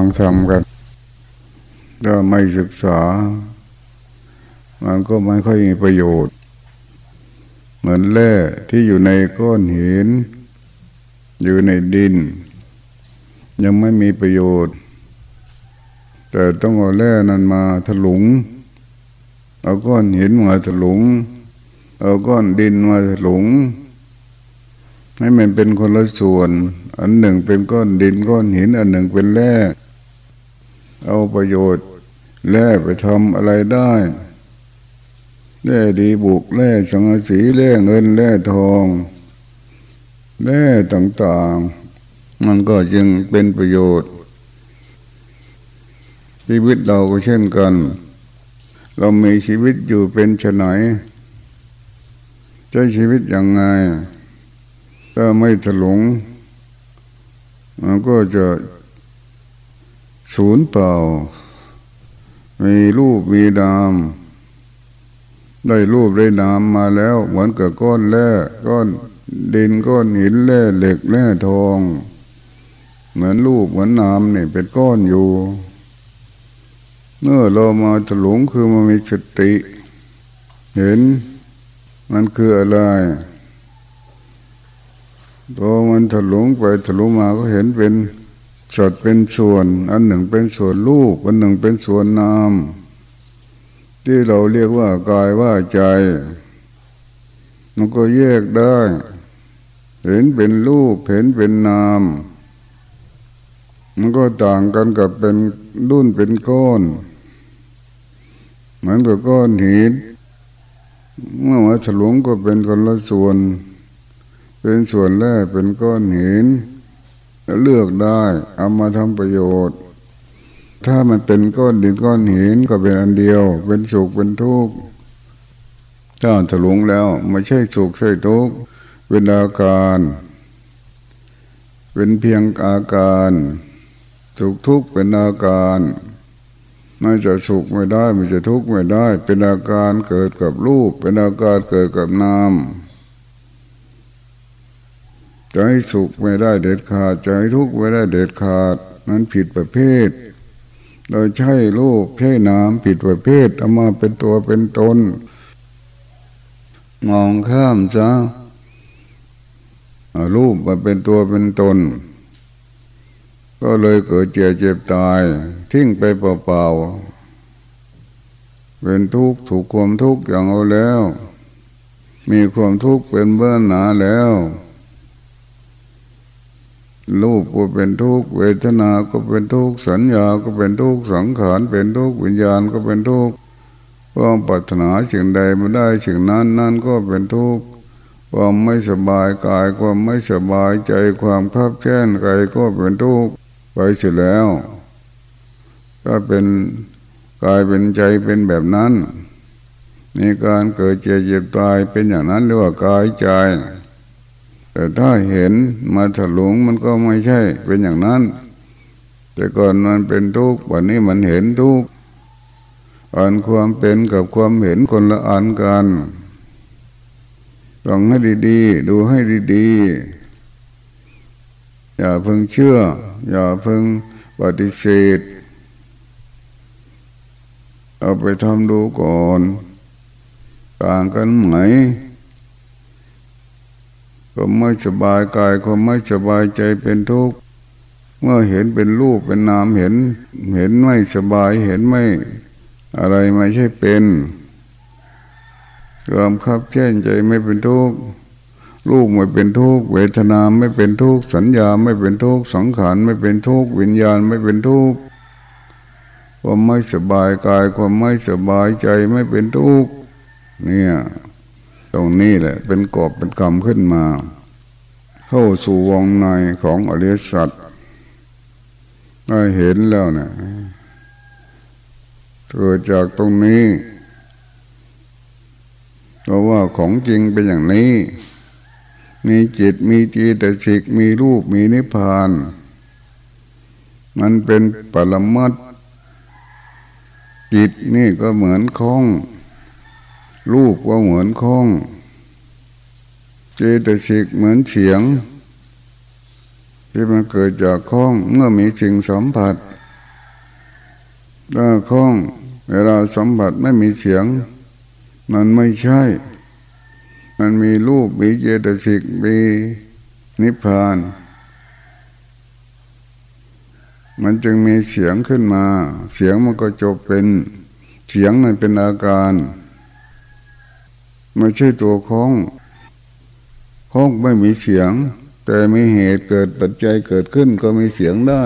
ฟังทำกัน ถ้าไม่ศึกษา มันก็ไม่ค่อยมีประโยชน์ เหมือนแร่ที่อยู่ในก้อนหิน อยู่ในดิน ยังไม่มีประโยชน์ แต่ต้องเอาแร่นั้นมาถลุง เอาก้อนหินมาถลุง เอาก้อนดินมาถลุงให้มันเป็นคนละส่วน อันหนึ่งเป็นก้อนดินก้อนหิน อันหนึ่งเป็นแร่ เอาประโยชน์แร่ไปทำอะไรได้แร่ดีบุกแร่สังสีแร่เงินแร่ทองแร่ต่างๆ มันก็จึงเป็นประโยชน์ ชีวิตเราก็เช่นกัน เรามีชีวิตอยู่เป็นชไหนใช้ชีวิตอย่างไง ถ้าไม่ถลุง มันก็จะ ศูนย์เปล่า มีรูปมีนาม ได้รูปได้นามมาแล้ว เหมือนกับก้อนแร่ก้อนดินก้อนหินแร่เหล็กแร่ทอง เหมือนรูปเหมือนนามนี่เป็นก้อนอยู่ เมื่อเรามาถลุงคือมันมีสติ เห็นมันคืออะไรพอมันถลุงไปถลุงมาก็เห็นเป็น สัตว์เป็นส่วน อันหนึ่งเป็นส่วนรูปอันหนึ่งเป็นส่วนนามที่เราเรียกว่ากายว่าใจมันก็แยกได้ เห็นเป็นรูปเห็นเป็นนาม มันก็ต่างกันกับเป็นรุ่นเป็นก้อน เหมือนกับก้อนหินเมื่อมาถลุงก็เป็นคนละส่วน เป็นส่วนแรกเป็นก้อนหิน เลือกได้ เอามาทำประโยชน์ ถ้ามันเป็นก้อนดินก้อนหินก็เป็นอันเดียว เป็นสุขเป็นทุกข์ถ้าถลุงแล้วไม่ใช่สุขใช่ทุกข์เป็นอาการ เป็นเพียงอาการสุขทุกข์เป็นอาการไม่จะสุขไม่ได้ไม่จะทุกข์ไม่ได้ เป็นอาการเกิดกับรูป เป็นอาการเกิดกับนาม จะให้สุขไม่ได้เด็ดขาดจะให้ทุกข์ไม่ได้เด็ดขาด นั้นผิดประเภทเราใช้รูปใช้นามผิดประเภทเอามาเป็นตัวเป็นตน มองข้ามจ้ารูปมาเป็นตัวเป็นตน ก็เลยเกิดเจ็บเจ็บตาย ทิ้งไปเปล่าๆเป็นทุกข์ถูกความทุกข์อย่างเอาแล้ว มีความทุกข์เป็นเบื้องหนาแล้ว รูปก็เป็นทุกข์เวทนา ก็เป็นทุกข์สัญญา ก็เป็นทุกข์สังขารเป็นทุกข์วิญญาณก็เป็นทุกข์ความปรารถนาสิ่งใดไม่ได้สิ่งนั้นนั่นก็เป็นทุกข์ความไม่สบายกายความไม่สบายใจความคับแค้นใจก็เป็นทุกข์ไปเสียแล้ว ก็เป็นกายเป็นใจเป็นแบบนั้นมีการเกิดเจ็บเจ็บตายเป็นอย่างนั้นเรียกว่ากายใจ แต่ถ้าเห็นมาถลุงมันก็ไม่ใช่เป็นอย่างนั้น แต่ก่อนมันเป็นทุกข์วันนี้มันเห็นทุกข์อันความเป็นกับความเห็นคนละอันกันต้องให้ดีๆ ดูให้ดีๆ อย่าเพิ่งเชื่อ อย่าเพิ่งปฏิเสธ เอาไปทำดูก่อน ต่างกันไหม ความไม่สบายกายความไม่สบายใจเป็นทุกข์เมื่อเห็นเป็นรูปเป็นนามเห็น เห็นไม่สบายเห็นไม่อะไรไม่ใช่เป็นความคับแค้นใจไม่เป็นทุกข์รูปไม่เป็นทุกข์เวทนาไม่เป็นทุกข์สัญญาไม่เป็นทุกข์สังขารไม่เป็นทุกข์วิญญาณไม่เป็นทุกข์ความไม่สบายกายความไม่สบายใจไม่เป็นทุกข์เนี่ย ตรงนี้แหละ เป็นกอบเป็นกรรมขึ้นมา เข้าสู่วงในของอริยสัจได้เห็นแล้วนะเกิดจากตรงนี้เพราะว่าของจริงเป็นอย่างนี้ มีจิตมีจีตสิกมีรูปมีนิพพาน มันเป็นปรมัตจิตนี่ก็เหมือนคล้อง รูปก็เหมือนคล้อง เจตสิกเหมือนเฉียง ที่มันเกิดจากคล้องเมื่อมีสิ่งสัมผัสถ้าคล้องเวลาสัมผัสไม่มีเสียง มันไม่ใช่ มันมีรูปมีเจตสิกมีนิพพาน มันจึงมีเสียงขึ้นมา เสียงมันก็จบเป็นเสียงนั้นเป็นอาการ ไม่ใช่ตัวคล้องคล้องไม่มีเสียง แต่มีเหตุเกิดปัจจัยเกิดขึ้นก็มีเสียงได้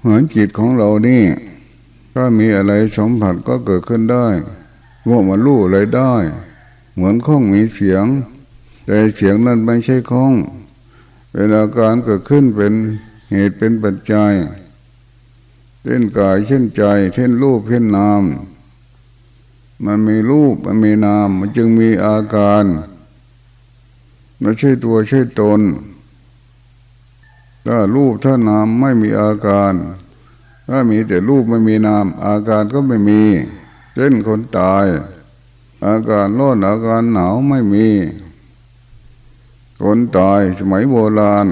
เหมือนจิตของเรานี่ถ้ามีอะไรสัมผัสก็เกิดขึ้นได้ว่ามันรู้อะไรได้ เหมือนข้องมีเสียง แต่เสียงนั้นไม่ใช่ข้อง เวลาการเกิดขึ้นเป็นเหตุเป็นปัจจัยเช่นกายเช่นใจเช่นรูปเช่นนาม มันมีรูปมันมีนาม มันจึงมีอาการไม่ใช่ตัวใช่ตน ถ้ารูปถ้านามไม่มีอาการ ถ้ามีแต่รูปไม่มีนาม อาการก็ไม่มี เช่นคนตาย อาการร้อนอาการหนาวไม่มี คนตายสมัยโบราณ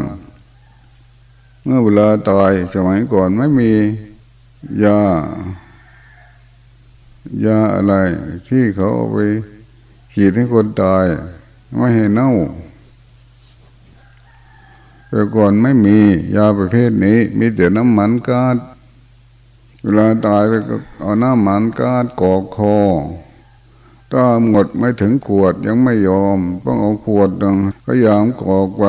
เมื่อเวลาตายสมัยก่อนไม่มียา ยาอะไรที่เขาเอาไปฉีดให้คนตาย ไม่ให้เน่าแต่ก่อนไม่มียาประเภทนี้ มีแต่น้ำมันกาดเวลาตายไปก็เอาน้ำมันกาดกอกคอถ้าหมดไม่ถึงขวดยังไม่ยอม ต้องเอาขวดดังพยายามกอกไป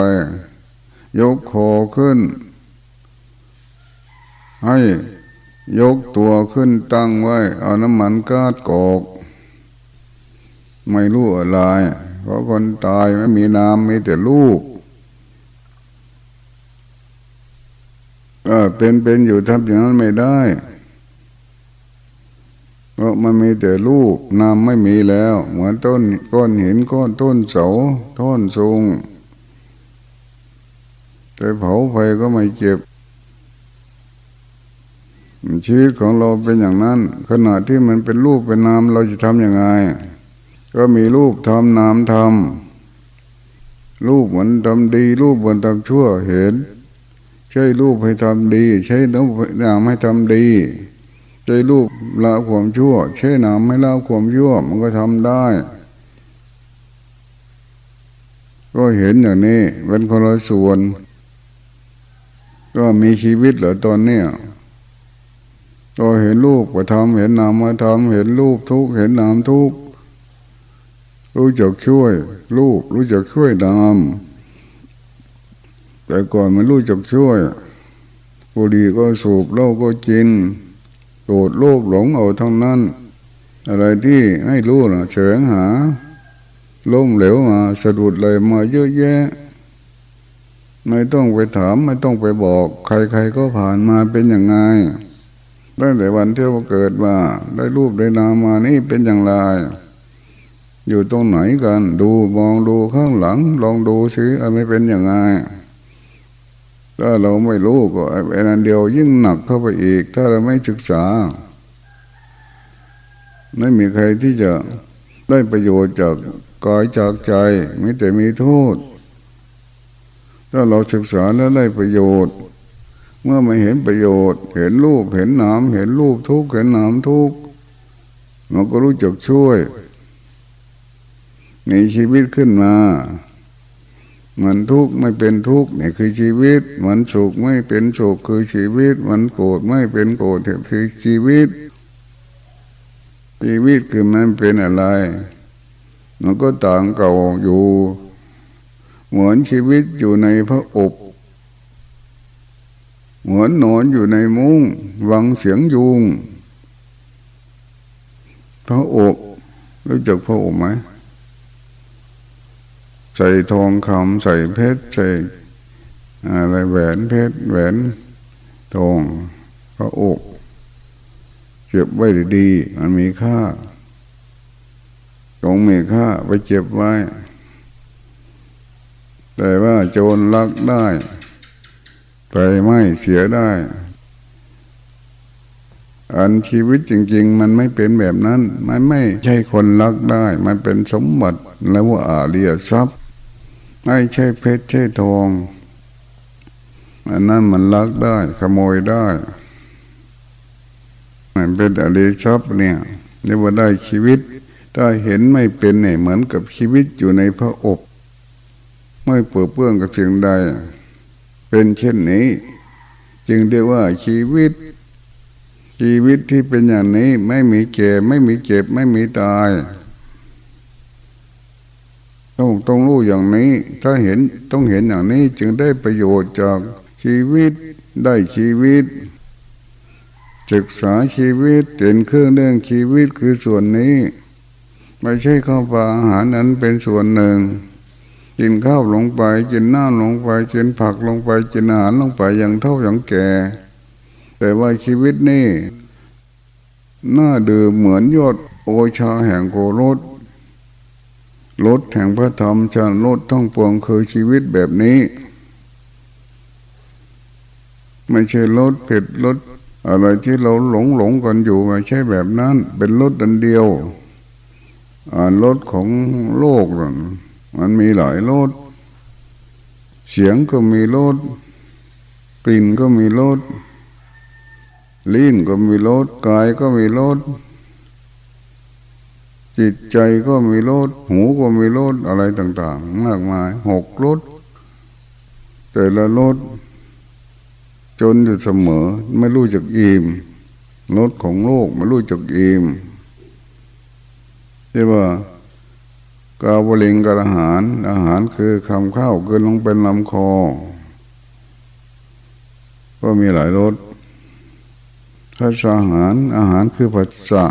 ยกคอขึ้น ให้ ยกตัวขึ้นตั้งไว้ เอาน้ำมันกาดกอกไม่รู้อะไร เพราะคนตายไม่มีน้ำมีแต่ลูกก็เป็นเป็นอยู่ทำอย่างนั้นไม่ได้ เพราะมันมีแต่ลูกน้ำไม่มีแล้ว เหมือนต้นก้อนหินก้อนต้นเสาต้นสูงแต่เผาไฟก็ไม่เจ็บ ชีวิตของเราเป็นอย่างนั้น ขณะที่มันเป็นรูปเป็นนามเราจะทำยังไง ก็มีรูปทำนามทำรูปเหมือนทำดี รูปเหมือนทำชั่วเห็น ใช้รูปให้ทำดี ใช้นามให้ทำดี ใช้รูปละความชั่ว ใช้นามให้ละความชั่ว มันก็ทำได้ ก็เห็นอย่างนี้เป็นคนละส่วน ก็มีชีวิตเหรอตอนนี้ เนี้ยก็เห็นรูปก็ทำเห็นนามมาทำเห็นรูปทุกเห็นนามทุกรู้จักช่วยรูปรู้จักช่วยนามแต่ก่อนมันรู้จักช่วยบุหรี่ก็สูบเหล้าก็กินโกรธโลภหลงเอาทั้งนั้น อะไรที่ให้รู้นะเฉงหาล้มเหลวมาสะดุดเลยมาเยอะแยะ ไม่ต้องไปถามไม่ต้องไปบอก ใครๆก็ผ่านมาเป็นอย่างไง ตั้งแต่วันที่เราเกิดมาได้รูปได้นามมานี่เป็นอย่างไร อยู่ตรงไหนกัน ดูมองดูข้างหลัง ลองดูสิอะไรเป็นอย่างไงถ้าเราไม่รู้ก็ไอ้นันเดียวยิ่งหนักเข้าไปอีก ถ้าเราไม่ศึกษา ไม่มีใครที่จะได้ประโยชน์จากกายจากใจไม่แต่มีโทษ ถ้าเราศึกษาแล้วได้ประโยชน์ เมื่อไม่เห็นประโยชน์ เห็นรูปเห็นนามเห็นรูปทุกเห็นนามทุกมันก็รู้จักช่วยในชีวิตขึ้นมา มันทุกข์ไม่เป็นทุกข์นี่คือชีวิต มันสุขไม่เป็นสุขคือชีวิต มันโกรธไม่เป็นโกรธคือชีวิต ชีวิตคือมันเป็นอะไร มันก็ต่างเก่าอยู่ เหมือนชีวิตอยู่ในพระอบ เหมือนนอนอยู่ในมุ้งวังเสียงยุงพระอกรู้จักพระอกไหมใส่ทองคำใส่เพชรใส่อะไรแหวนเพชรแหวนทองพระอกเก็บไว้ดีมันมีค่าตรงมีค่าไปเจ็บไว้ แต่ว่าโจรลักได้ ไปไม่เสียได้ อันชีวิตจริง ๆ มันไม่เป็นแบบนั้น มันไม่ใช่คนรักได้ มันเป็นสมบัติแล้วว่าอาเรียทรัพย์ ไม่ใช่เพชรใช่ทองอันนั้นมันลักได้ ขโมยได้ มันเป็นอริทรัพย์เนี่ยเรียกว่าได้ชีวิตถ้าเห็นไม่เป็นเนี่ยเหมือนกับชีวิตอยู่ในพระอบ ไม่เปื้อเปื้อนกับสิ่งใด เป็นเช่นนี้ จึงเรียกว่าชีวิต ชีวิตที่เป็นอย่างนี้ไม่มีเก่ไม่มีเจ็บไม่มีตายต้องต้องรู้อย่างนี้ ถ้าเห็นต้องเห็นอย่างนี้จึงได้ประโยชน์จากชีวิตได้ชีวิต ศึกษาชีวิตเห็นเครื่องเรื่องชีวิตคือส่วนนี้ ไม่ใช่ข้าวปลาอาหารนั้นเป็นส่วนหนึ่ง กินข้าวลงไปกินน้ำลงไปกินผักลงไปกินอาหารลงไปอย่างเท่าอย่างแก่ แต่ว่าชีวิตนี่น่าดื่มเหมือนยอดโอชาแห่งโกรธรถแห่งพระธรรมชาลดท่องปวงคือชีวิตแบบนี้ ไม่ใช่รถเผ็ดรถอะไรที่เราหลงหลงกันอยู่ไม่ใช่แบบนั้น เป็นรถดันเดียวอ่ารถของโลก มันมีหลายรถเสียงก็มีรถกลิ่นก็มีรถลิ้นก็มีรถกายก็มีรถจิตใจก็มีรสหูก็มีรสอะไรต่าง ๆ มากมายหกรสแต่ละรสจนอยู่เสมอ ไม่รู้จักอิ่มรสของโลกไม่รู้จักอิ่มใช่ป่ะกา กาวลิงกับอาหาร อาหารคือคำข้าวเกินลงเป็นลำคอ ก็มีหลายรสภาษาอาหารอาหารคือภาษา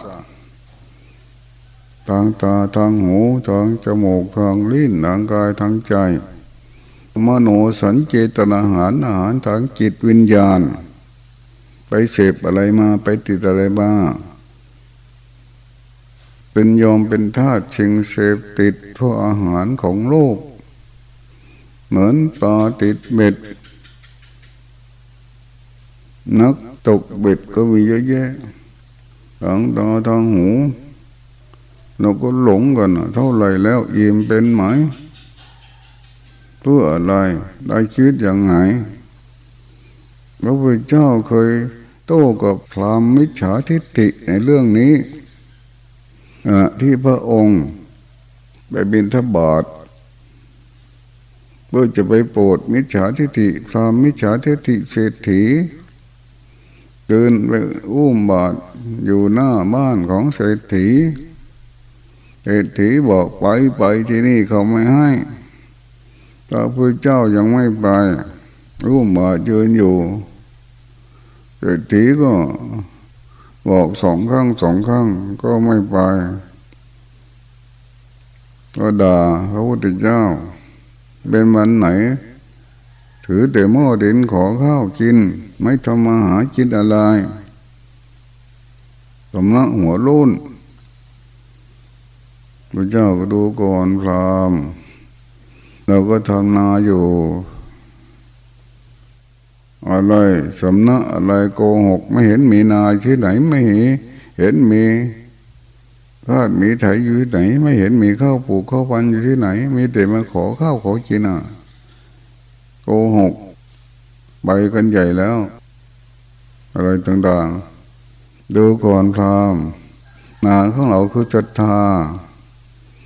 ทางตาทางหูทางจมูกทางลิ้นทางกายทางใจ มโนสัญเจตนาหารอาหารทางจิตวิญญาณ ไปเสพอะไรมาไปติดอะไรบ้าง เป็นยอมเป็นธาตุชิงเสพติดเพราะอาหารของโลก เหมือนปลาติดเบ็ด นักตกเบ็ดก็มีเยอะแยะทางตาทางหูเราก็หลงกันเท่าไรแล้วอิ่มเป็นไหมเพื่ออะไรได้ชีวิตอย่างไงพระพุทธเจ้าเคยโต้กับพรามมิจฉาทิฏฐิในเรื่องนี้ ที่พระองค์ไปบินทบาทเพื่อจะไปโปรดมิจฉาทิฏฐิพรามมิจฉาทิฏฐิเศรษฐีเดินไปอุ้มบาทอยู่หน้าบ้านของเศรษฐีเศรษฐีบอกไปไปที่นี่เขาไม่ให้พระพุทธเจ้ายังไม่ไปรูปมาเจินอยู่เศรษฐีก็ บอกสองครั้งสองครั้งก็ไม่ไป ก็ด่าพระพุทธเจ้า เป็นวันไหน ถือแต่หม้อดินขอข้าวกิน ไม่ทำมาหากินอะไรสำนักหัวรุ่นพระเจ้าก็ดูก่อนพรามเราก็ทำนาอยู่ อะไรสำนักอะไรโกหก ไม่เห็นมีนาที่ไหนไม่เห็นเห็นมีพาดมีไถอยู่ที่ไหน ไม่เห็นมีข้าวปลูกข้าวพันอยู่ที่ไหน มีแต่มาขอข้าวขอกินอะโกหกใบกันใหญ่แล้ว อะไรต่างๆ ดูก่อนพรามนาของเราคือศรัทธา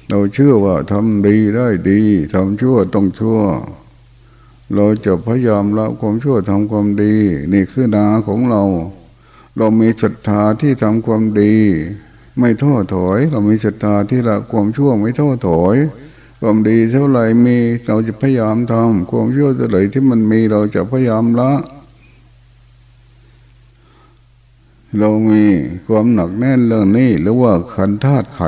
เราเชื่อว่าทำดีได้ดีทำชั่วต้องชั่ว เราจะพยายามละความชั่วทำความดี นี่คือนาของเรา เรามีศรัทธาที่ทำความดี ไม่ท้อถอย เรามีศรัทธาที่ละความชั่วไม่ท้อถอยความดีเท่าไหร่มีเราจะพยายามทำความชั่วเท่าไหร่ที่มันมีเราจะพยายามละ เรามีความหนักแน่นเรื่องนี้หรือว่าขันธาตุไข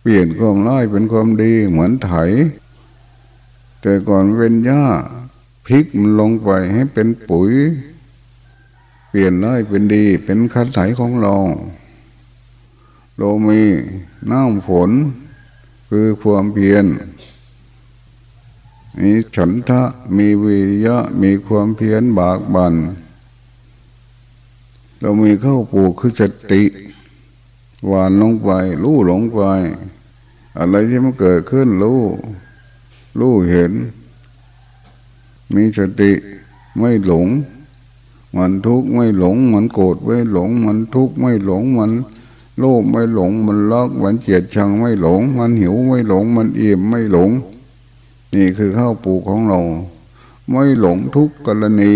เปลี่ยนความร้ายเป็นความดีเหมือนไถ แต่ก่อนเป็นหญ้าพลิกมันลงไปให้เป็นปุ๋ย เปลี่ยนร้ายเป็นดี เป็นคันไถของเราเรามีน้ำฝน คือความเพียรมีฉันทะมีวิริยะ มีความเพียรบากบันเรามีเข้าปลูกคือสติหวานลงไป รู้ลงไป อะไรที่มันเกิดขึ้นรู้ รู้เห็น มีสติไม่หลง มันทุกข์ไม่หลง มันโกรธไม่หลง มันทุกข์ไม่หลง มันโลภไม่หลง มันลักมันเกลียดชังไม่หลง มันหิวไม่หลง มันอิ่มไม่หลง นี่คือข้าวปลูกของเรา ไม่หลงทุกกรณี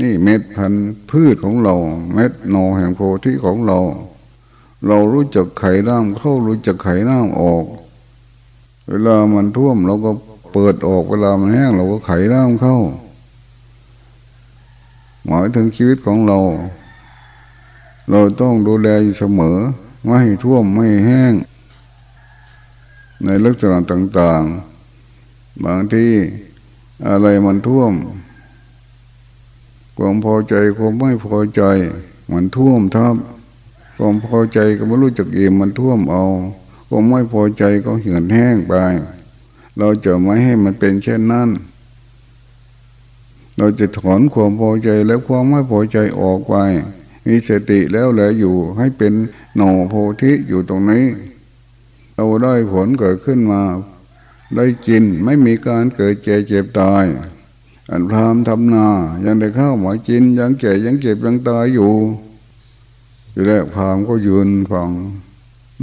นี่เม็ดพันธุ์พืชของเรา เม็ดนอแห่งโพธิของเรา เรารู้จักไข่น้ำเข้ารู้จักไข่น้ำออก เวลามันท่วมเราก็เปิดออกเวลามันแห้งเราก็ไข่น้ำเข้า หมายถึงชีวิตของเรา เราต้องดูแลอยู่เสมอ ไม่ให้ท่วมไม่แห้ง ในลักษณะต่าง ๆ บางที่อะไรมันท่วม ความพอใจความไม่พอใจ มันท่วมทับความพอใจก็ไม่รู้จักเองมันท่วมเอา ความไม่พอใจก็เหือนแห้งไป เราจะไม่ให้มันเป็นเช่นนั้น เราจะถอนความพอใจและความไม่พอใจออกไป มีสติแล้วแหละอยู่ให้เป็นหน่อโพธิอยู่ตรงนี้ เราได้ผลเกิดขึ้นมา ได้กินไม่มีการเกิดเจ็บเจ็บตาย อันพรามทำนา ยังได้ข้าวหมากินยังแก่ยังเก็บยังตายอยู่อยู่แล้วพรามก็ยืนฟัง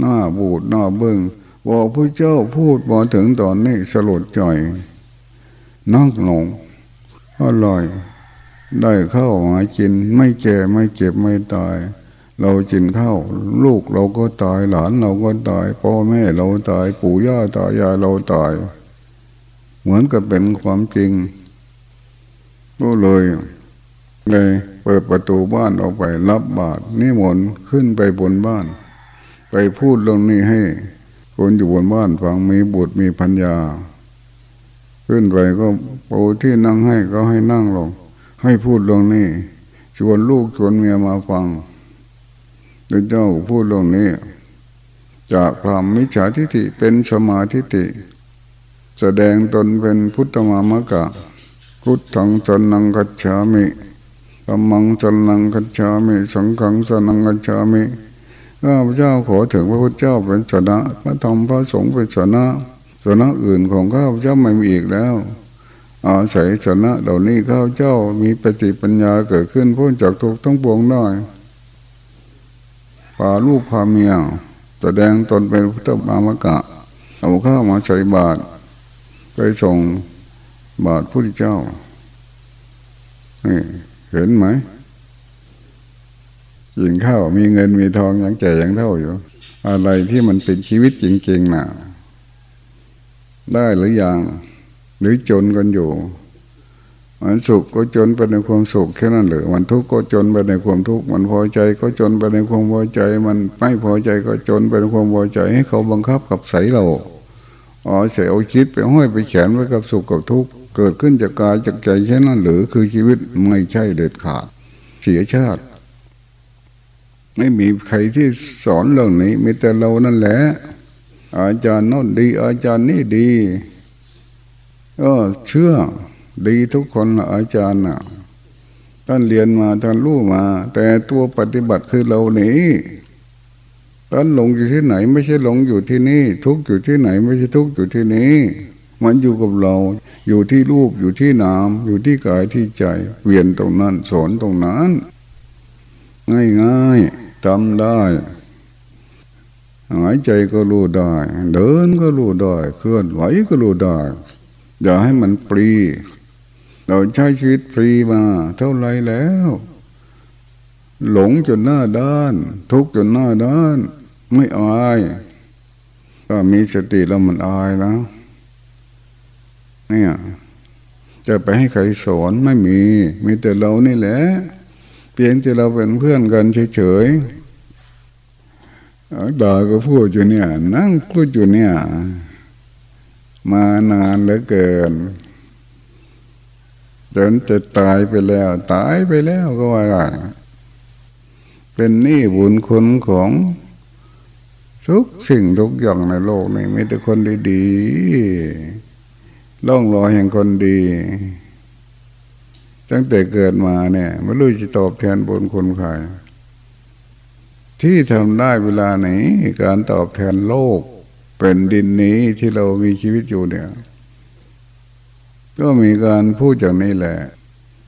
หน้าบูดหน้าเบิ้งบอกพระเจ้าพูดมาถึงตอนนี้สลดใจนั่งหลงอร่อย ได้ข้าวหากินไม่แก่ไม่เจ็บไม่ตาย เรากินข้าวลูกเราก็ตายหลานเราก็ตายพ่อแม่เราตายปู่ย่าตายายเราตาย เหมือนกับเป็นความจริงก็เลยเลยเปิดประตูบ้านออกไปรับบาตรนิมนต์ขึ้นไปบนบ้าน ไปพูดเรื่องนี้ให้ คนอยู่บนบ้านฟังมีบุตรมีพัญญา ขึ้นไปก็ปูที่นั่งให้ก็ให้นั่งลง ให้พูดลงนี้ชวนลูกชวนเมียมาฟังพระเจ้าพูดลงนี้ จากความมิจฉาทิฏฐิเป็นสมาธิฏฐิแสดงตนเป็นพุทธมามะกะพุทธังสนังกัจฉามิธรรมังสนังกัจฉามิ สังฆังสนังกัจฉามิ ข้าพเจ้าขอถึงพระพุทธเจ้าเป็นสนะพระธรรมพระสงฆ์เป็นสนะสนะอื่นของข้าพเจ้าไม่มีอีกแล้วอาศัยสนะเหล่านี้ข้าพเจ้ามีปฏิปัญญาเกิดขึ้นพ้นจากทุกทั้งปวงได้พาลูกพาเมียแสดงตนเป็นพุทธมามกะ เอาข้าวมาใส่บาตรไปส่งบาตรพุทธเจ้านี่เห็นไหม ยิงข้าวมีเงินมีทองยังแก่ยังเท่าอยู่ อะไรที่มันเป็นชีวิตจริงๆนะ่ะได้หรือยังหรือจนกันอยู่มันสุขก็จนไปในความสุขแค่นั้นหรือมันทุกข์ก็จนไปในความทุกข์มันพอใจก็จนไปในความพอใจ มันไม่พอใจก็จนไปในความพอใจให้เขาบังคับกับใสเราอ๋อเสียเอาคิดไปห้อยไปแขนไว้กับสุขกับทุกข์เกิดขึ้นจากกายจากใจแค่นั้นหรือคือชีวิตไม่ใช่เด็ดขาด เสียชาติ ไม่มีใครที่สอนเรื่องนี้ มีแต่เรานั่นแหละ อาจารย์นั่นดี อาจารย์นี่ดีก็เชื่อดีทุกคนละอาจารย์น่ะท่านเรียนมาท่านรู้มา แต่ตัวปฏิบัติคือเรานี้ท่านหลงอยู่ที่ไหน ไม่ใช่หลงอยู่ที่นี่ ทุกอยู่ที่ไหน ไม่ใช่ทุกอยู่ที่นี้ มันอยู่กับเรา อยู่ที่รูปอยู่ที่นาม อยู่ที่กายที่ใจ เวียนตรงนั้นสอนตรงนั้น ง่ายๆ ทำได้ หายใจก็รู้ได้ เดินก็รู้ได้ เคลื่อนไหวก็รู้ได้ อย่าให้มันปรีเราใช้ชีวิตปรีมา เท่าไรแล้ว หลงจนหน้าด้าน ทุกจนหน้าด้าน ไม่อายก็มีสติแล้วมันอายแล้วเนี่ยจะไปให้ใครสอนไม่มี มีแต่เรานี่แหละ พียงแต่เราเป็นเพื่อนกันเฉยๆดาก็พูดอยู่เนี่ย นั่งพูดอยู่เนี่ย มานานเหลือเกินจนจะตายไปแล้ว ตายไปแล้วก็ว่า เป็นหนี้บุญคุณของทุกสิ่งทุกอย่างในโลกนี้มีแต่คนดีๆล่องรอยแห่งคนดี ตั้งแต่เกิดมาเนี่ยไม่รู้จะตอบแทนบุญคุณใครที่ทำได้เวลาไหนการตอบแทนโลกเป็นดินนี้ที่เรามีชีวิตอยู่เนี่ย ก็มีการพูดอย่างนี้แหละ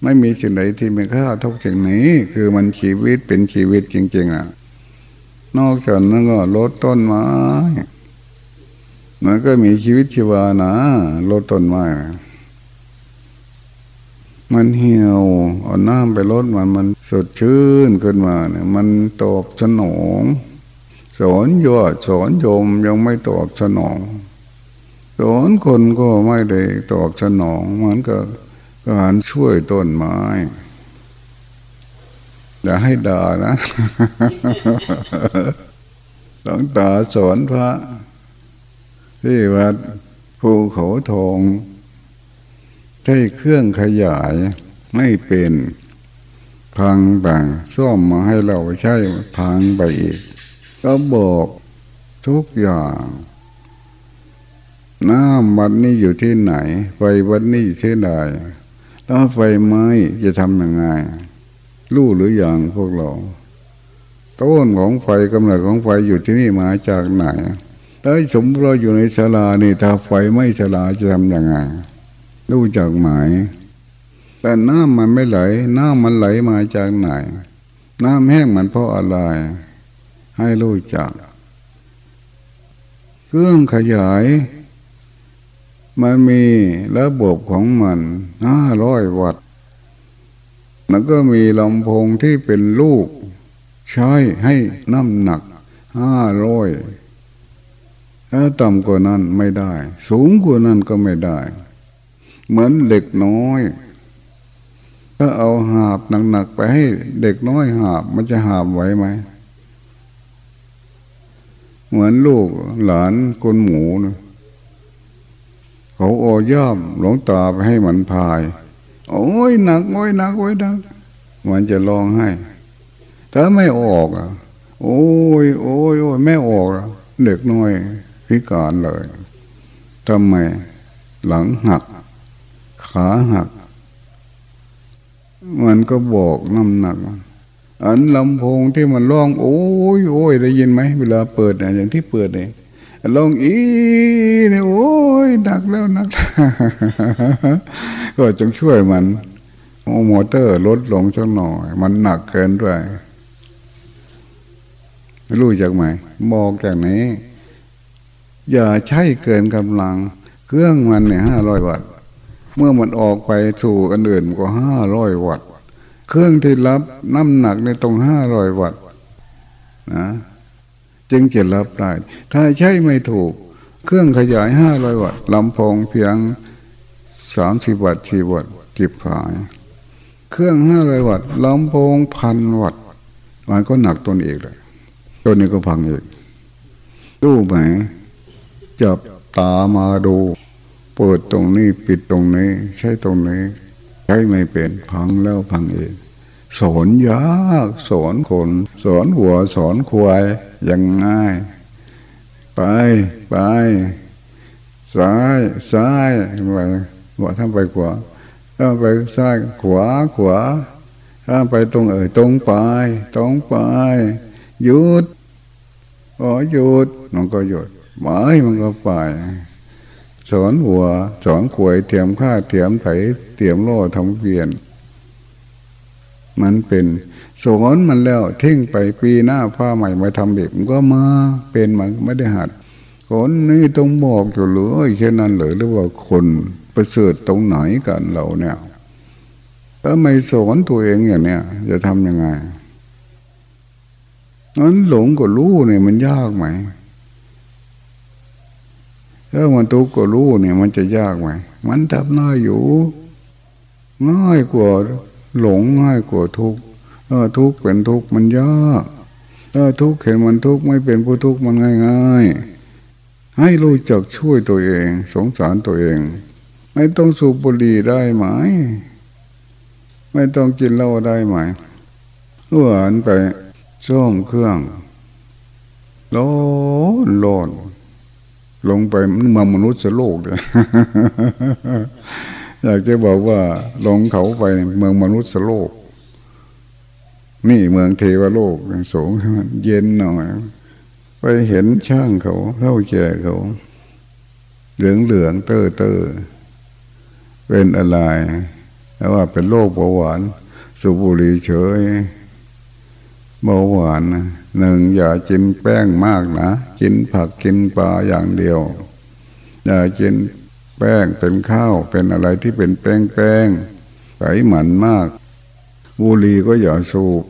ไม่มีสิ่งใดที่มีค่าเท่าสิ่งนี้ คือมันชีวิตเป็นชีวิตจริง ๆอะ นอกจากนั้นก็ลดต้นไม้มันก็มีชีวิตชีวานะลดต้นไม้ มันเหี่ยวเอาน้ำไปลดมันมันสดชื่นขึ้นมาเนี่ยมันตอบสนองสอนยอดสอนโยมยังไม่ตอบสนองสอนคนก็ไม่ได้ตอบสนองมันก็การช่วยต้นไม้อย่าให้ด่านะหลวงตาสอนพระ ที่วัดภูเขาทอง ใช้เครื่องขยายไม่เป็นพังไปซ่อมมาให้เราใช้พังไปอีก ก็บอกทุกอย่าง น้ำวันนี้อยู่ที่ไหน ไฟวันนี้อยู่ที่ไหนถ้าไฟไหม้จะทำยังไงรู้หรืออย่างพวกเรา ต้นของไฟกำเนิดของไฟอยู่ที่นี่มาจากไหนถ้าสมเราอยู่ในศาลานี่ถ้าไฟไม่ศาลาจะทำยังไง รู้จักไหมแต่น้ำมันไม่ไหล น้ำมันไหลมาจากไหน น้ำแห้งมันเพราะอะไร ให้รู้จัก เครื่องขยาย มันมีระบบของมันห้าร้อยวัตต์แล้วก็มีลำโพงที่เป็นลูก ใช้ให้น้ำหนักห้าร้อยถ้าต่ำกว่านั้นไม่ได้ สูงกว่านั้นก็ไม่ได้ เหมือนเด็กน้อยถ้าเอาหาบหนักๆไปให้เด็กน้อยหาบมันจะหาบไหวไหมเหมือนลูกหลานคนหมูนะเขาโอย่ามหลงตาไปให้มันพาย โอ้ยหนักโอ้ยหนักโอ้ยหนัก มันจะร้องให้ ถ้าไม่ออกอะ โอ้ยโอ้ยโอ้ยไม่ออกเด็กน้อยพิการเลยทำไมหลังหัก ขาหัก มันก็บอกน้ำหนัก อันลำโพงที่มันร้อง โอ้ยโอ้ยได้ยินไหมเวลาเปิดอย่างที่เปิดเนี่ยร้องอีนี่โอ้ยหนักแล้วหนักก็จงช่วยมันโอ้มอเตอร์ลดลงสักหน่อย มันหนักเกินด้วยรู้จักไหมบอกจากนี้ อย่าใช้เกินกำลัง เครื่องมันเนี่ยห้าร้อยวัตต์ เมื่อมันออกไปสู่อันอื่นก็ห้าร้อยวัตต์เครื่องที่รับน้ำหนักในตรงห้าร้อยวัตต์นะจึงจะรับได้ ถ้าใช้ไม่ถูก เครื่องขยายห้าร้อยวัตต์ลำโพงเพียงสามสิบวัตต์สี่วัตต์จิบหาย เครื่องห้าร้อยวัตต์ลำโพงพันวัตต์มันก็หนักตัวเองเลยตัวนี้ก็พังอีกดูไหมจับตามาดู เปิดตรงนี้ปิดตรงนี้ ใช้ตรงนี้ ใช้ไม่เป็นพังแล้วพังเองสอนยากสอนคนสอนหัวสอนควายยังง่าย ไปไปซ้ายซ้ายไปว่าถ้าไปขวาถ้าไปซ้ายขวาขวาถ้าไปตรงเอ่ยตรงไปตรงไปหยุดอ๋อหยุดมันก็หยุดไม้มันก็ไป สอนหัวสอนขวยเทียมข้าเทียมไถเทียมโล่ทำเวียน มันเป็นสอนมันแล้วทิ้งไปปีหน้าผ้าใหม่มาทำเด็กมันก็มาเป็นมันไม่ได้หัดคนนี่ต้องบอกอยู่หรือเช่นนั้นหรือหรือว่าคนประเสริฐตรงไหนกันเราเนี่ยถ้าไม่สอนตัวเองอย่างเนี้ยจะทำยังไงนั้นหลงกับรู้เนี่ยมันยากไหม ถ้ามันทุกข์ก็รู้เนี่ย มันจะยากไหมมันทำน้อยอยู่ ง่ายกว่าหลงง่ายกว่าทุกข์ถ้าทุกข์เป็นทุกข์มันยากถ้าทุกข์เห็นมันทุกข์ไม่เป็นผู้ทุกข์มันง่ายง่ายให้รู้จักช่วยตัวเอง สงสารตัวเอง ไม่ต้องสูบบุหรี่ได้ไหม ไม่ต้องกินเหล้าได้ไหมหวานไปซ่อมเครื่องร้อนร้อน ลงไปเมืองมนุษย์โลกเลยอยากจะบอกว่าลงเขาไปเมืองมนุษย์โลก นี่เมืองเทวโลกสูงเย็นหน่อยไปเห็นช่างเขาเท่าแก่เขา เหลืองเหลืองเตอเตอเป็นอะไรแต่ว่าเป็นโรคเบาหวานสูบบุหรี่เฉย เบาหวานนะหนึ่งอย่ากินแป้งมากนะ กินผักกินปลาอย่างเดียว อย่ากินแป้งเป็นข้าวเป็นอะไรที่เป็นแป้งแป้งไขมันมากบุหรี่ก็อย่าสูบ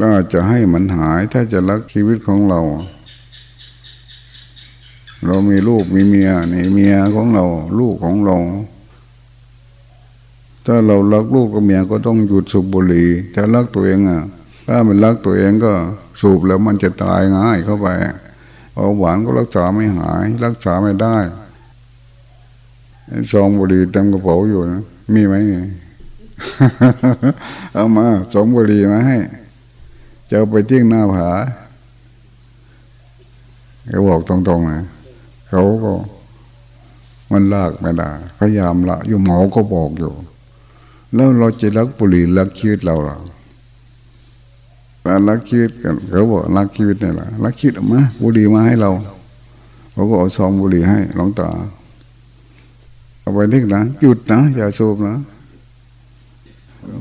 ถ้าจะให้มันหายถ้าจะรักชีวิตของเรา เรามีลูกมีเมียนี่เมียของเรา ลูกของเรา ถ้าเรารักลูกกับเมียก็ต้องหยุดสูบบุหรี่ถ้ารักตัวเองอะ ถ้ามันรักตัวเองก็สูบแล้วมันจะตายง่ายเข้าไปเบาหวานก็รักษาไม่หาย รักษาไม่ได้ซองบุหรี่เต็มกระเป๋าอยู่นะมีไหมเอามาสองบุหรี่มาให้จะไปทิ้งหน้าผาเขาบอกตรงๆนะเขาก็มันลากไม่ได้พยายามละอยู่หมอก็บอกอยู่ แล้วเราจะรักบุหรี่รักชีวิตเราหรอแต่รักชีวิตกันเขาบอกรักชีวิตนี่แหละรักชีวิตมาบุหรี่มาให้เราเขาก็เอาซองบุหรี่ให้หลวงตาเอาไปทิ้งนะหยุดนะอย่าสูบนะ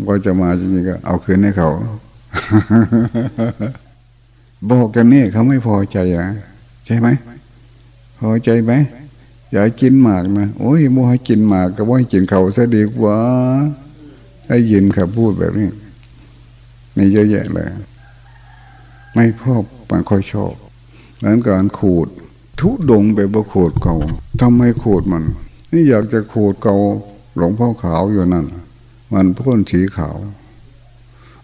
ก็จะมาจริงๆก็ เอาคืนให้เขา บอกกันนี่เขาไม่พอใจนะใช่ไหมพอใจไหมอย่ากินหมากนะโอ้ยโมให้กินหมากก็ว่าให้กินเขาซะดีกว่า ได้ยินเขาพูดแบบนี้นี่เยอะแยะเลย ไม่พอบมันค่อยชอบนั้นการขูด ทุดงไปบ่ขูดเก่าทำไมขูดมัน นี่อยากจะขูดเก่าหลวงพ่อขาวอยู่นั่น มันพ่นสีขาว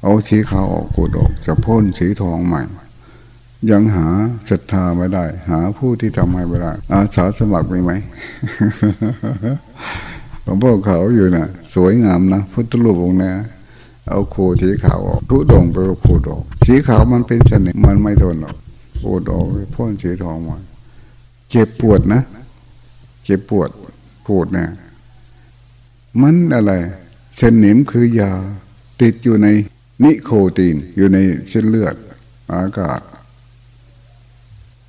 เอาสีขาวออกกูดออก จะพ่นสีทองใหม่ ยังหาศรัทธาไม่ได้ หาผู้ที่ทำให้ไม่ได้อาสาสมัครมีไหม หลวงพ่อเขาอยู่นะ่ะ สวยงามนะพุทธรูปองค์นี้เอาโคสีขาวออกทุดงไปเอาโคดออกสีขาวมันเป็นเสน่ห์มันไม่โดนหรอกโคดออกพ่นสีทองมาเจ็บปวดนะเจ็บปวดปวดเนี่ยมันอะไรเส้นหนิมคือยาติดอยู่ในนิโคตีนอยู่ในเส้นเลือดอากาศ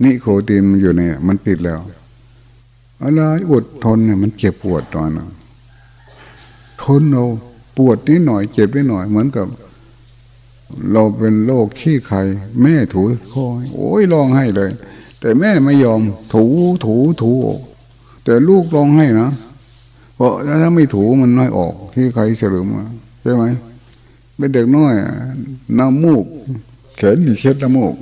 นิโคตีนมันอยู่ในมันติดแล้ว อะไรอดทนเนี่ยมันเจ็บปวดตอนนั้น ทนเราปวดนิดหน่อยเจ็บนิดหน่อยเหมือนกับ เราเป็นโรคขี้ไข่แม่ถูคอโอ้ยร้องให้เลย แต่แม่ไม่ยอม ถูถูถูแต่ลูกร้องให้นะเพราะถ้าไม่ถูมันน้อยออกขี้ไข่เสริมมใช่ไหมเป็นเด็กน้อยน้ำมูกแขนดีเช็ดน้ำมูก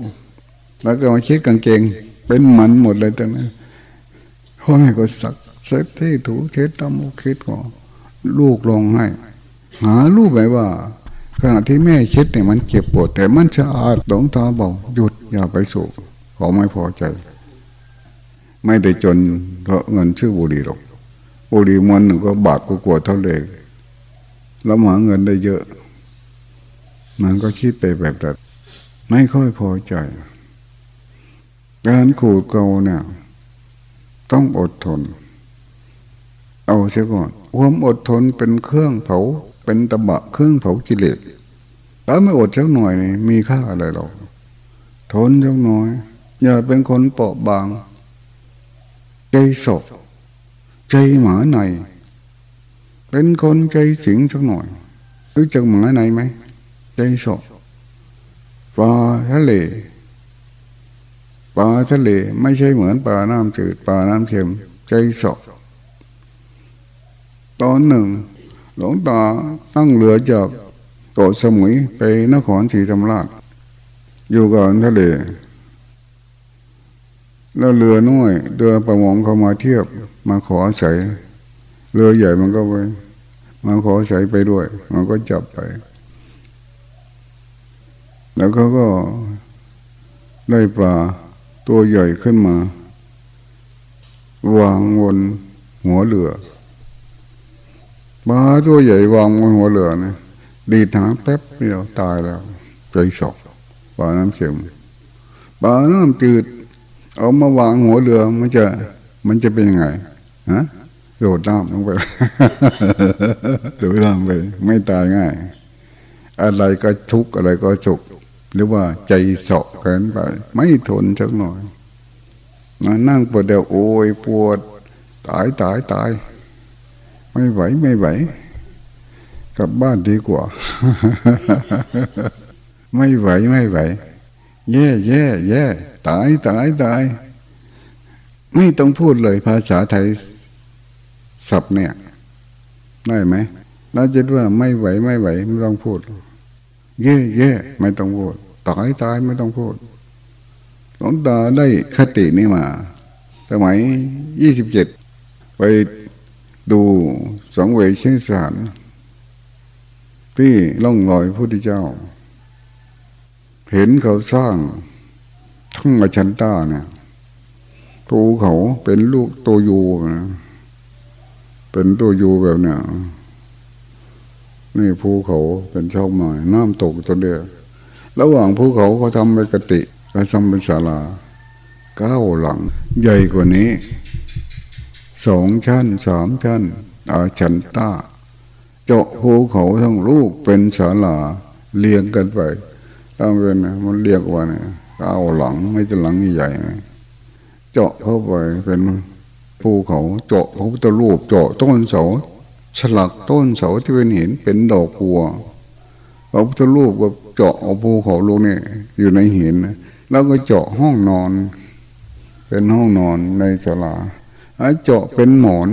แล้วก็มาเช็ดกางเกง เป็นมันหมดเลยตอนนั้นพ่อแม่ก็สักเช็ดที่ถูเช็ดน้ำมูกเช็ดก่อ ลูกลองให้ หาลูกไหมว่า ขณะที่แม่เช็ดเนี่ยมันเจ็บปวด แต่มันสะอาดหลงตาบอกหยุดอย่าไปสูบขอไม่พอใจ ไม่ได้จนเพราะเงินชื่อบุรีหรอกบุรีมันหนึ่งก็บาทก็กวเท่าเลย แล้วหาเงินได้เยอะ มันก็คิดไปแบบนั้นไม่ค่อยพอใจ การขูดเกาเนี่ยต้องอดทน เอาเสียก่อนความอดทนเป็นเครื่องเผา เป็นตะบะเครื่องเผากิเลสถ้าไม่อดสักหน่อยนี่มีค่าอะไรหรอกทนสักหน่อย อย่าเป็นคนเปราะบาง ใจศกใจหมาในเป็นคนใจสิงสักหน่อย รู้จักหมาในไหมใจสดปลาทะเลปลาทะเลไม่ใช่เหมือนปลาน้ำจืดปลาน้ำเค็ม ใจสด ตอนหนึ่ง หลวงตาตั้งเรือจากเกาะสมุยไปนครศรีธรรมราชอยู่กับทะเลแล้วเรือน้อยเรือประมงเขามาเทียบ มาขอใส่เรือใหญ่มันก็ไปมาขอใส่ไปด้วย มันก็จับไป แล้วเขาก็ได้ปลาตัวใหญ่ขึ้นมา วางบนหัวเรือ ปลาตัวใหญ่วางบนหัวเรือเนี่ยดีทางแป๊บเดียวตายแล้วใจสอกปลาน้ำเค็มปลาน้ำจืด เอามาวางหัวเรือมันจะมันจะเป็นยังไงฮะโดดน้ำลงไปโดดน้ำไปไม่ตายง่าย อะไรก็ทุกข์อะไรก็สุขหรือว่าใจสาะเกินไป ไม่ทนสักหน่อยนั่งปวดเดียวโอ้ยปวด ตายตายตาย ไม่ไหวไม่ไหว กลับบ้านดีกว่า ไม่ไหวไม่ไหว แย่แย่แย่ตายตายตายไม่ต้องพูดเลยภาษาไทยศัพท์เนี่ย ได้ไหมเราจะว่าไม่ไหวไม่ไหวไม่ต้องพูดแย่แย่ไม่ต้องพูดตายตายไม่ต้องพูดหลวงตาได้คตินี้มา สมัยยี่สิบเจ็ดไป ดูสองเวชิสารที่ล่องลอยพระพุทธเจ้า เห็นเขาสร้างทั้งอาชันต้าเนี่ยภูเขาเป็นลูกตัวยูนะเป็นตัวยูแบบเนี้ยนี่ภูเขาเป็นช่องไม้น้ำตกตัวเดียวระหว่างภูเขาเขาทำเป็นกติก็ทำเป็นศาลาเก้าหลังใหญ่กว่านี้ สองชั้นสามชั้นอาชันตาเจาะภูเขาทั้งลูกเป็นศาลาเรียงกันไปตามเป็นมันเรียกว่าเนี่ยเก้าหลังไม่จะหลังใหญ่เจาะเข้าไปเป็นภูเขาเจาะพระพุทธรูปเจาะต้นเสาฉลักต้นเสาที่เป็นหินเป็นดอกบัวพระพุทธรูปก็เจาะเอาภูเขาลงนี่อยู่ในหินแล้วก็เจาะห้องนอน เป็นห้องนอนในศาลา เจาะเป็นหมอน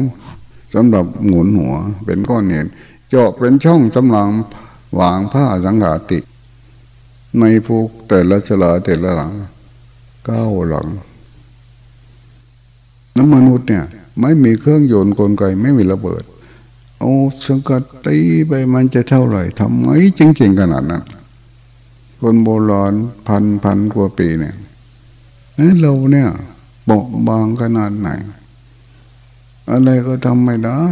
สำหรับหมุนหัว เป็นก้อนเห็นเจาะเป็นช่องสำหรับวางผ้าสังหาติ ในภูแต่ละศาลาแต่ละหลังเก้าหลัง น้ำมนุษย์เนี่ย ไม่มีเครื่องโยนกลไกไม่มีระเบิดโอ้สังกัดตีไปมันจะเท่าไหร่ทำไมจริงๆขนาดนั้นคนโบราณพันพันกว่าปีเนี่ยเราเนี่ยบกบางขนาดไหน อะไรก็ทำไม่ได้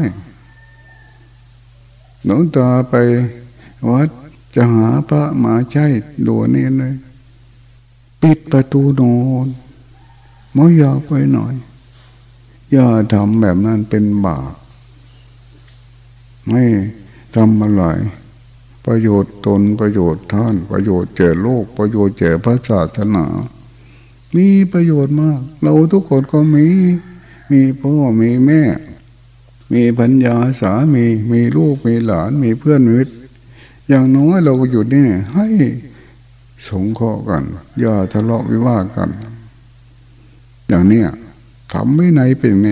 หลวงตาไปวัดจะหาพระมาใช่ดูนี่เลย ปิดประตูนอนไม่อยากไปหน่อย อย่าทำแบบนั้นเป็นบาปไม่ทำอะไรประโยชน์ตนประโยชน์ท่าน ประโยชน์เจอโลก ประโยชน์เจอพระศาสนา มีประโยชน์มาก เราทุกคนก็มี มีพ่อมีแม่ มีพัญญาสามีมีลูกมีหลานมีเพื่อนมิตรอย่างน้อยเราก็อยู่นี่ให้สงเคราะห์กัน อย่าทะเลาะวิวาทกัน อย่างเนี้ยทำไม่ไหนเป็นไง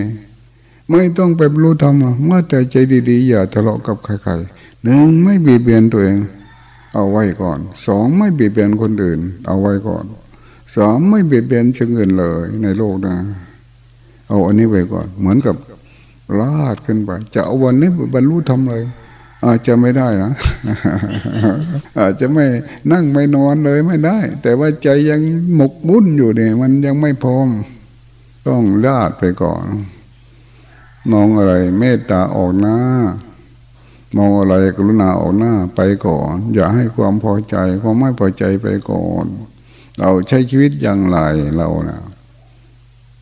ไม่ต้องไปรู้ธรรมเมื่อแต่ใจดีๆ อย่าทะเลาะกับใครๆหนึ่งไม่บีบเบียนตัวเอง เอาไว้ก่อนสองไม่บีบเบียนคนอื่น เอาไว้ก่อนสามไม่บีบเบียนเชิงอื่นเลยในโลกนะ เอาอันนี้ไว้ก่อน เหมือนกับลาดขึ้นไป จะเอาวันนี้บรรลุธรรมเลย อาจจะไม่ได้นะ อาจจะไม่นั่งไม่นอนเลยไม่ได้ แต่ว่าใจยังหมกบุ่นอยู่เนี่ย มันยังไม่พร้อม ต้องลาดไปก่อนมองอะไร เมตตาออกหน้ามองอะไรกรุณาออกหน้าไปก่อน อย่าให้ความพอใจความไม่พอใจไปก่อน เราใช้ชีวิตอย่างไรเราเนะ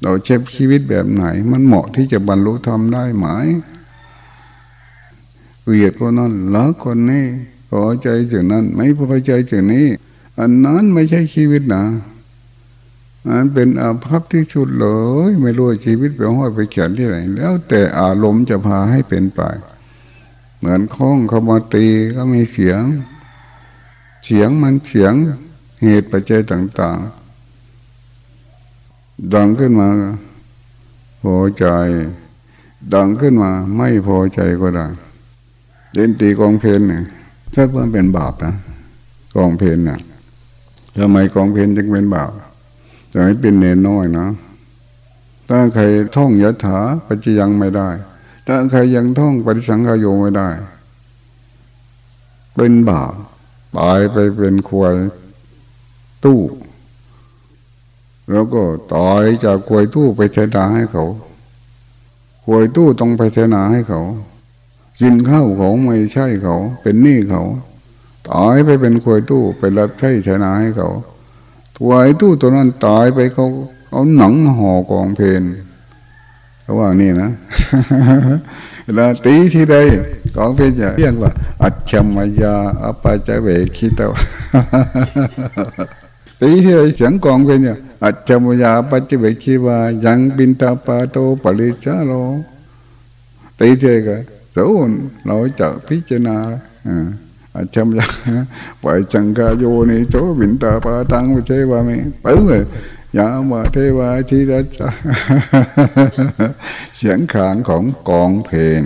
เราใช้ชีวิตแบบไหน มันเหมาะที่จะบรรลุธรรมได้ไหมเกลียดคนนั้นรักคนนี้พอใจจากนั้น ไม่พอใจจากนี้ อันนั้นไม่ใช่ชีวิตนะอันเป็นอาภัพที่สุดเลย ไม่รู้ชีวิตไปห้อยไปเขียนที่ไหน แล้วแต่อารมณ์จะพาให้เป็นไป เหมือนข้องเขามาตีก็มีเสียง เสียงมันเสียงเหตุปัจจัยต่าง ๆ ดังขึ้นมา พอใจ ดังขึ้นมา ไม่พอใจก็ได้เล่นตีกองเพลนเนี่ยถ้ามันเป็นบาปนะกองเพลนเนี่ยทำไมกองเพลนจึงเป็นบาปจะให้เป็นเนน้อยนะถ้าใครท่องยถาปัจจยังไม่ได้ ถ้าใครยังท่องปฏิสังขโยไม่ได้ เป็นบาปตายไปเป็นควายตู้ แล้วก็ตายจากควยตู้ไปเทนาให้เขาควยตู้ต้องไปเทนาให้เขา กินข้าวเขาไม่ใช่เขา เป็นหนี้เขาตายไปเป็นควยตู้ไปรับใช้เทนาให้เขาวายตู้ตัวนั้นตายไปเขาเอาหนังห่อกองเพนเขาว่านี่นะแล้วตีที่ใดกองเพนจะเรียกว่า อัจฉมยาอปาจเวคิตว ตีที่ใดเสียงกองเพนเนี่ยอัจฉมยาปัจเวคิว่ายังบินตาปาโตปริจาโลตีที่ใดก็สูนเราจะพิจารณาอาจำยังปจังกาโยนิโจวินตาปาตังวิเชวามิไปเลยยามาเทวาทีรัจเสียงขานของกองเพลง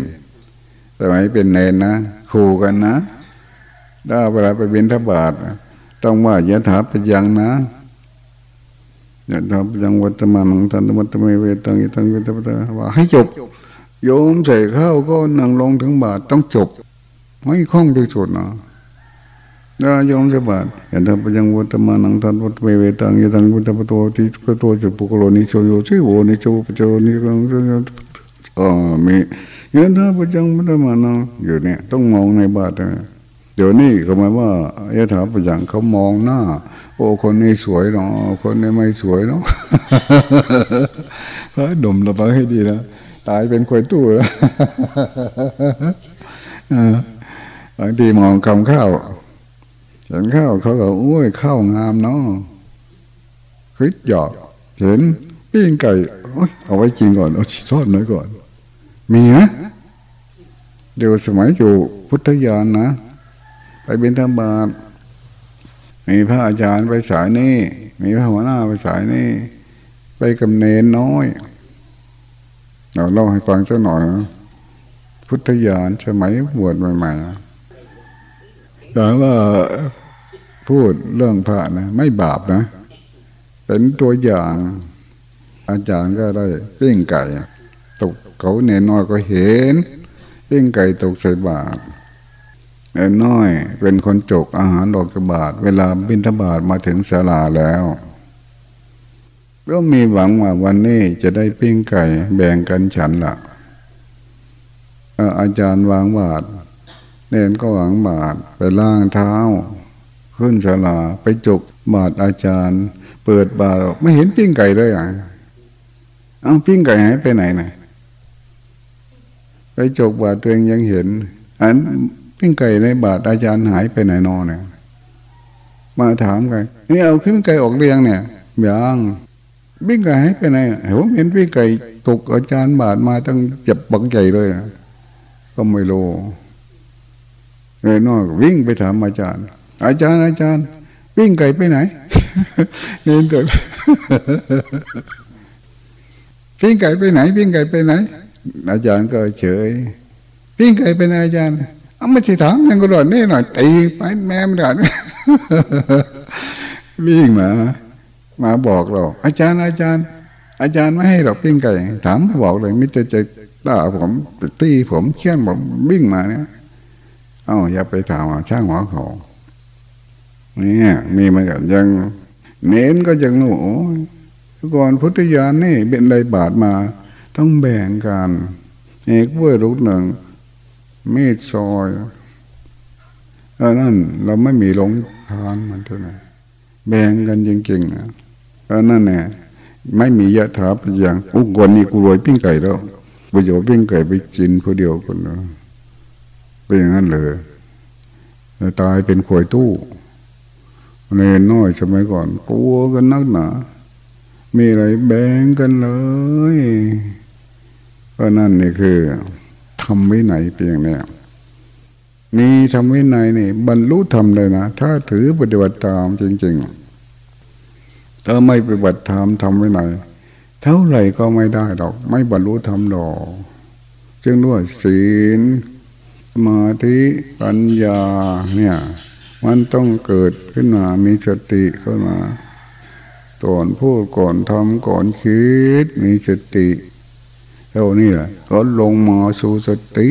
สมัยเป็นเนนนะ คู่กันนะถ้เวลาไปบินทบาท ต้องว่ายะถาปยังนะยะถาปยังวัตมานังทันวัตเมเวตังยิตังวิตปะว่าให้จบ โยมใส่ข้าวก็นั่งลงถึงบาทต้องจบ ไม่คล่องที่สุดนะถ้าโยมจะบาทยะถาปยังวัตมานังทันวัตเมเวตังยิตังวิตปะโตที่กตัวจุปุกโลนิโชโยชิโวนิโชปโจนิกังโยอ๋อมียะถาปยังวัตมานังอยู่เนี่ยต้องมองในบาทนะ เดี๋ยวนี้ก็หมายว่ายถาปัญญเขามองหน้า โอ้คนนี้สวยเนาะคนนี้ไม่สวยเนาะพระดมระบายให้ดีนะตายเป็นควยตู้แล้วบางทีมองคำข้าวเห็นข้าวเขาก็โอ้ยข้าวงามเนาะคิดหยอกเห็นปิ้งไก่เอาไว้กินก่อนเอาชอบหน่อยก่อน มีไหมเดี๋ยวสมัยอยู่พุทธยานนะ ไปบินธบาตมีพระอาจารย์ไปสายนี้ มีพระหัวหน้าไปสายนี้ ไปกับเนนน้อย เราเล่าให้ฟังสักหน่อย พุทธญาณสมัยบวชใหม่ๆแต่ว่าพูดเรื่องพระนะ ไม่บาปนะ เป็นตัวอย่าง อาจารย์ก็ได้ปิ้งไก่ตกเขาเนนน้อยก็เห็นปิ้งไก่ตกใส่บาตร น้อยเป็นคนจกอาหารดอกกระบาดเวลาบินทบาทมาถึงศาลาแล้วก็มีหวังว่าวันนี้จะได้ปิ้งไก่แบ่งกันฉันละอาจารย์วางบาทเนนก็วางบาทไปล่างเท้า ขึ้นศาลาไปจกบาทอาจารย์ เปิดบาทไม่เห็นปิ้งไก่เลยอะเอาปิ้งไก่หายไปไหนน่ะไปจกบาทตัวเองยังเห็น อัน ปิ้งไก่ในบาทอาจารย์หายไปไหนนอเนี่ยมาถามกันนี่เอาขึ้นไก่ออกเรียงเนี่ยยังปิ้งไก่หายไปไหนผมเห็นปิ้งไก่ตกอาจารย์บาทมาตั้งจับบังใหญ่เลยก็ไม่รู้เลยนอกวิ่งไปถามอาจารย์ อาจารย์อาจารย์ปิ้งไก่ไปไหนเห็นตัวปิ้งไก่ไปไหนปิ้งไก่ไปไหน อาจารย์ก็เฉยปิ้งไก่ไปไหนอาจารย์ ไม่ใช่ถามยังก็รอดนี่หน่อยตีไปแม่ไม่ได้วิ่งมา มาบอกเรา อาจารย์อาจารย์ อาจารย์ไม่ให้เราปิ้งไก่ถามไม่บอกเลยมิจะจะด่าผมตีผมเชี่ยนผมวิ่งมาเนี่ยเอ้าอย่าไปถามช่างหัวเขาเนี่ยมีมากันยังเน้นก็ยังหนูก่อนพุทธญาณนี่เป็นไรบาทมา ต้องแบ่งกันเอกเวอร์รูกหนึ่ง มีดซอยเออนั่นเราไม่มีหลงทานมันเท่าไหร่แบ่งกันจริงๆนะเออนั่นเนี่ยไม่มียะถาปอย่าอุกวนนี่กูรวยปิ้งไก่แล้วประโยชน์ปิ้งไก่ไปกินคนเดียวคนเดียวเป็นอย่างนั้นเลยตายเป็นขวยตู้เนน้อยสมัยก่อนกลัวกันนักหนา มีอะไรแบ่งกันเลยเพราะนั่นนี่คือ ทำวินัยเพียงนี้มีทำวินัยนี่บรรลุธรรมเลยนะถ้าถือปฏิบัติตามจริง ๆ ถ้าไม่ปฏิบัติธรรมทำวินัยเท่าไหร่ก็ไม่ได้ดอก ไม่บรรลุธรรมดอกจึงด้วยศีลสมาธิปัญญาเนี่ยมันต้องเกิดขึ้นมามีสติขึ้นมาก่อนพูดก่อนทำก่อนคิดมีสติ เท่านี้แหละก็ลงมาสู่สติ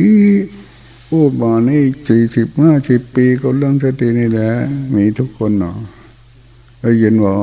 พูดมานี่สี่สิบห้าสิบปีก็เรื่องสตินี่แหละ มีทุกคนเนาะได้ยินว่า